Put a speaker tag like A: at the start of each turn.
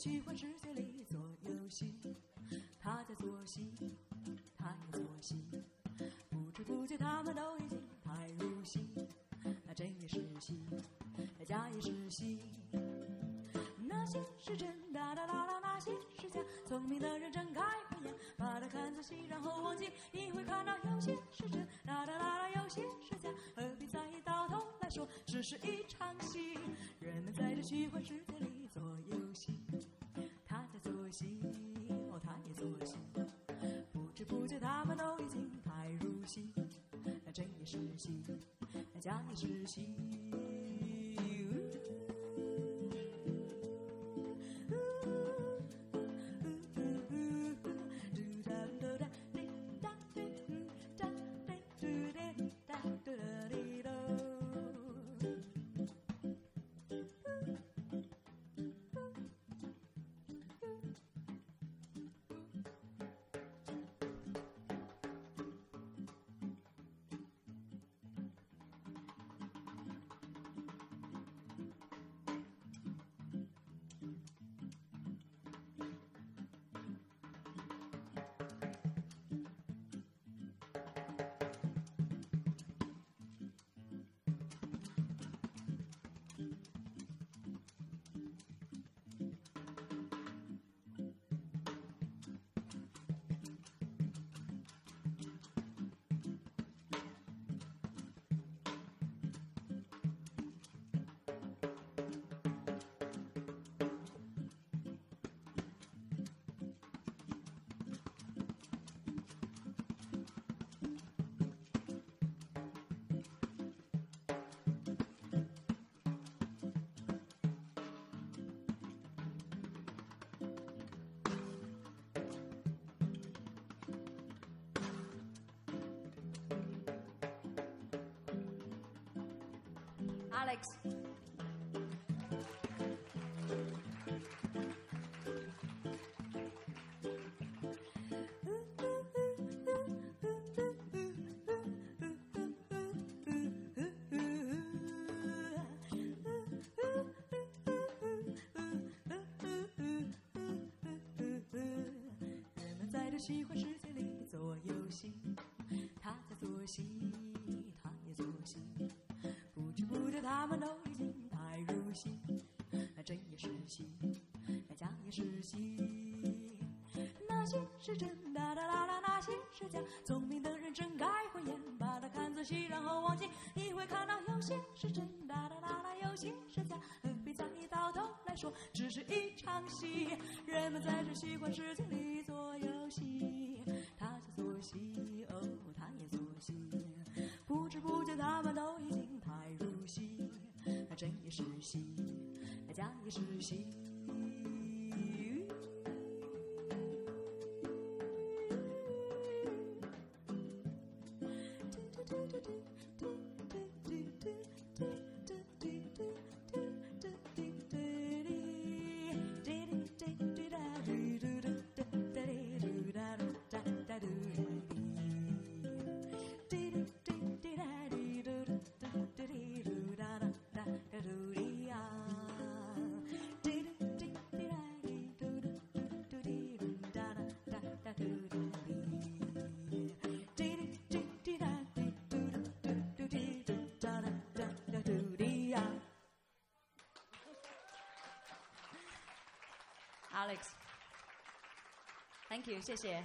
A: 虚幻世界里做游戏，他在做戏，他也做戏，不知不觉他们都已经太入戏，那真也是戏，那假也是戏。那些是真，哒哒啦啦，那些是假。聪明的人睁开慧眼，把它看仔细，然后忘记，你会看到有些是真，哒哒啦啦，有些是假。何必在意？到头来说，只是一场戏。人们在这虚幻世界将至，心。Alex，人们在这喜欢世界里做游戏，他在做戏。们都已经太入戏，那真也是戏，那假也是戏。那些是真，哒哒啦啦，那些是假。聪明的人睁开慧眼，把它看仔细，然后忘记，你会看到有些是真，哒哒啦啦，有些是假。何必在意？到头来说，只是一场戏。人们在这虚幻世界里做游戏，他在做戏，那假也是。Alex，Thank you，谢谢。